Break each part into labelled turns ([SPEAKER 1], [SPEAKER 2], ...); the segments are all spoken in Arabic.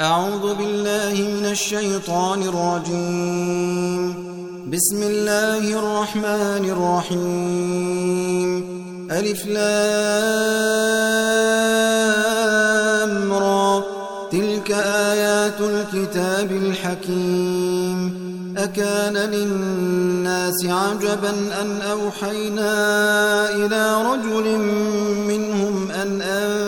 [SPEAKER 1] أعوذ بالله من الشيطان الرجيم. بسم الله الرحمن الرحيم. ألف لام را. تلك آيات الكتاب الحكيم. أكان للناس عجبا أن أوحينا إلى رجل منهم أن أنذر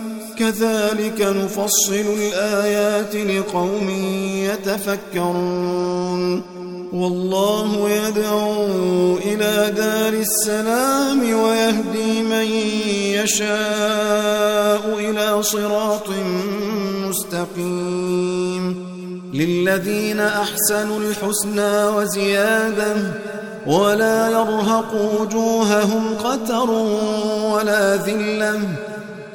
[SPEAKER 1] كذلك نفصل الآيات لقوم يتفكرون. والله يدعو إلى دار السلام ويهدي من يشاء إلى صراط مستقيم. للذين أحسنوا الحسنى وزيادة ولا يرهق وجوههم قتر ولا ذِلَّةٌ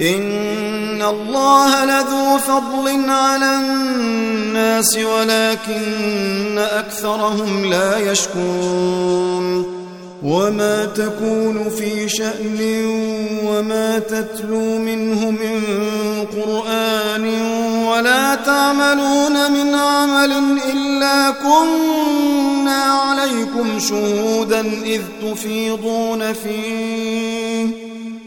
[SPEAKER 1] إن الله لذو فضل على الناس ولكن أكثرهم لا يشكون وما تكون في شأن وما تتلو منه من قرآن ولا تعملون من عمل إلا كنا عليكم شهودا إذ تفيضون فيه.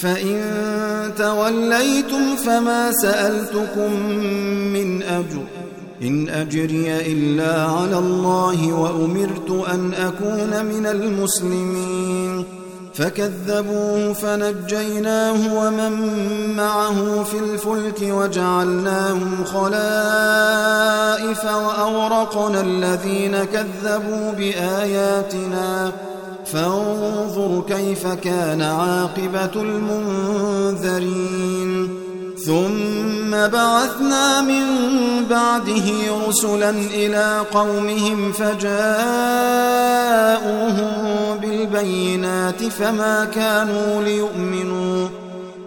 [SPEAKER 1] فإن توليتم فما سألتكم من أجر إن أجري إلا على الله وأمرت أن أكون من المسلمين فكذبوه فنجيناه ومن معه في الفلك وجعلناهم خلائف وأورقنا الذين كذبوا بآياتنا فانظر كيف كان عاقبة المنذرين. ثم بعثنا من بعده رسلا إلى قومهم فجاءوهم بالبينات فما كانوا ليؤمنوا.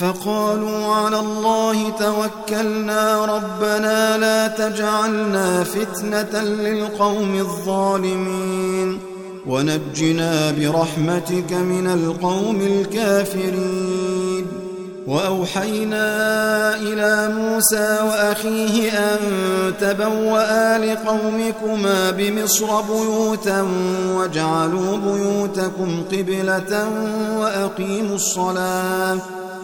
[SPEAKER 1] فقالوا على الله توكلنا ربنا لا تجعلنا فتنة للقوم الظالمين. ونجنا برحمتك من القوم الكافرين. وأوحينا إلى موسى وأخيه أن تبوأ لقومكما بمصر بيوتا واجعلوا بيوتكم قبلة وأقيموا الصلاة.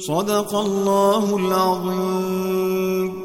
[SPEAKER 1] صدق الله العظيم.